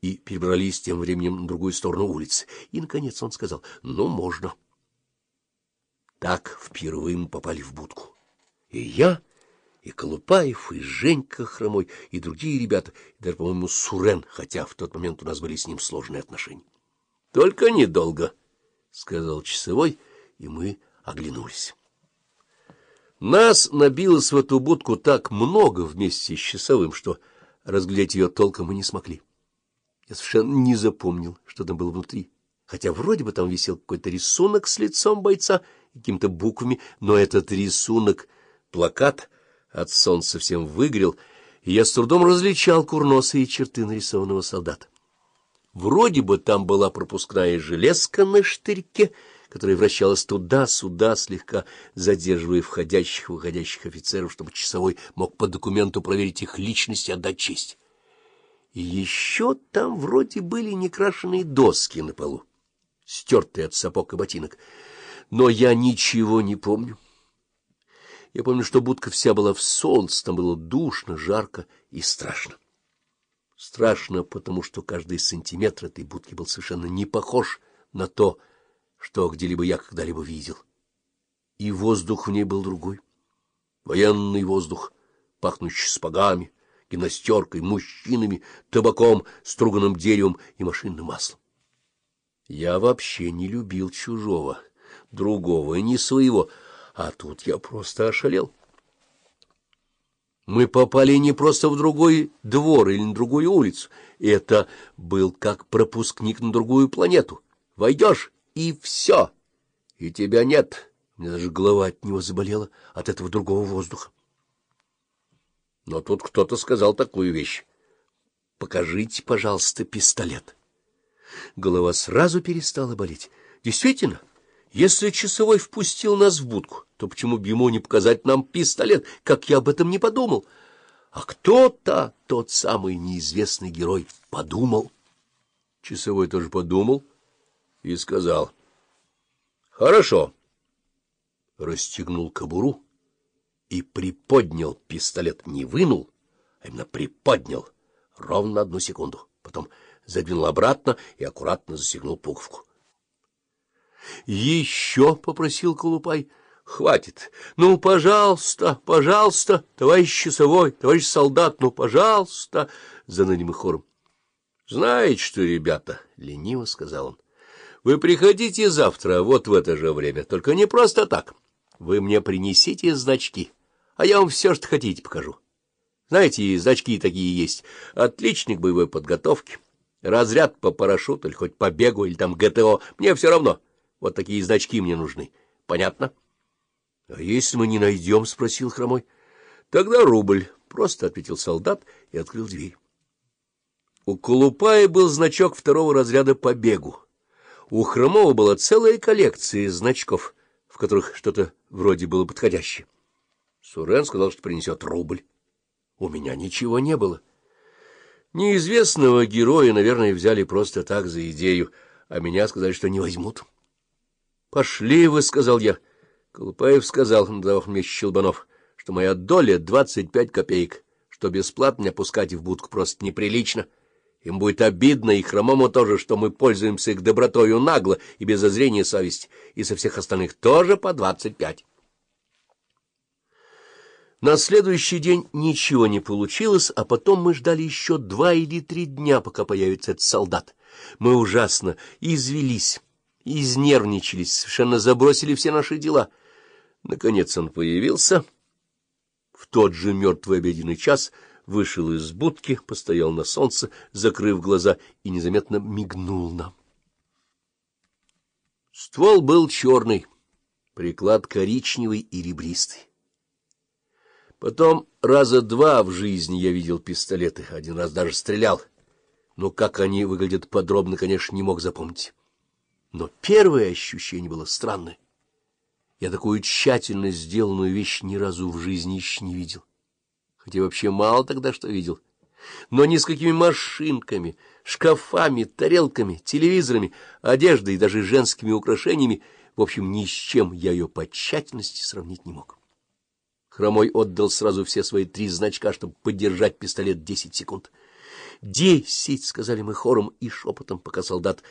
и перебрались тем временем на другую сторону улицы. И, наконец, он сказал, ну, можно. Так впервые мы попали в будку. И я, и Колупаев, и Женька Хромой, и другие ребята, и даже, по-моему, Сурен, хотя в тот момент у нас были с ним сложные отношения. — Только недолго, — сказал часовой, и мы оглянулись. Нас набилось в эту будку так много вместе с часовым, что разглядеть ее толком мы не смогли. Я совершенно не запомнил, что там было внутри, хотя вроде бы там висел какой-то рисунок с лицом бойца и какими-то буквами, но этот рисунок, плакат, от солнца совсем выгорел, и я с трудом различал курносые черты нарисованного солдата. Вроде бы там была пропускная железка на штырьке, которая вращалась туда-сюда, слегка задерживая входящих и выходящих офицеров, чтобы часовой мог по документу проверить их личность и отдать честь. Еще там вроде были некрашенные доски на полу, стертые от сапог и ботинок. Но я ничего не помню. Я помню, что будка вся была в солнце, там было душно, жарко и страшно. Страшно, потому что каждый сантиметр этой будки был совершенно не похож на то, что где-либо я когда-либо видел. И воздух в ней был другой. Военный воздух, пахнущий спагами, гимнастеркой, мужчинами, табаком, струганным деревом и машинным маслом. Я вообще не любил чужого, другого и не своего, а тут я просто ошалел. Мы попали не просто в другой двор или на другую улицу. Это был как пропускник на другую планету. Войдешь — и все. И тебя нет. Мне даже голова от него заболела, от этого другого воздуха. Но тут кто-то сказал такую вещь. «Покажите, пожалуйста, пистолет». Голова сразу перестала болеть. Действительно, если часовой впустил нас в будку, то почему бы ему не показать нам пистолет, как я об этом не подумал? А кто-то, тот самый неизвестный герой, подумал. Часовой тоже подумал и сказал. — Хорошо. Расстегнул кобуру и приподнял пистолет. Не вынул, а именно приподнял ровно одну секунду. Потом задвинул обратно и аккуратно застегнул пуговку. — Еще, — попросил Колупай, — хватит. Ну, пожалуйста, пожалуйста, товарищ часовой, товарищ солдат, ну, пожалуйста, — заныли мы хором. — Знаете что, ребята, — лениво сказал он, — вы приходите завтра вот в это же время, только не просто так. Вы мне принесите значки а я вам все, что хотите, покажу. Знаете, значки такие есть. Отличник боевой подготовки, разряд по парашюту, или хоть по бегу, или там ГТО. Мне все равно. Вот такие значки мне нужны. Понятно? — А если мы не найдем? — спросил Хромой. — Тогда рубль, — просто ответил солдат и открыл дверь. У Колупая был значок второго разряда по бегу. У Хромова была целая коллекция значков, в которых что-то вроде было подходящее. Сурен сказал, что принесет рубль. У меня ничего не было. Неизвестного героя, наверное, взяли просто так за идею, а меня сказали, что не возьмут. — Пошли вы, — сказал я. Колупаев сказал, надавав мне Щелбанов, что моя доля — двадцать пять копеек, что бесплатно опускать в будку просто неприлично. Им будет обидно, и хромому тоже, что мы пользуемся их добротою нагло и без озрения совести, и со всех остальных тоже по двадцать пять. На следующий день ничего не получилось, а потом мы ждали еще два или три дня, пока появится этот солдат. Мы ужасно извелись, изнервничались, совершенно забросили все наши дела. Наконец он появился. В тот же мертвый обеденный час вышел из будки, постоял на солнце, закрыв глаза, и незаметно мигнул нам. Ствол был черный, приклад коричневый и ребристый. Потом раза два в жизни я видел пистолеты, один раз даже стрелял. Но как они выглядят подробно, конечно, не мог запомнить. Но первое ощущение было странное. Я такую тщательно сделанную вещь ни разу в жизни еще не видел. Хотя вообще мало тогда что видел. Но ни с какими машинками, шкафами, тарелками, телевизорами, одеждой и даже женскими украшениями, в общем, ни с чем я ее по тщательности сравнить не мог. Хромой отдал сразу все свои три значка, чтобы поддержать пистолет десять секунд. Десять, — сказали мы хором и шепотом, пока солдат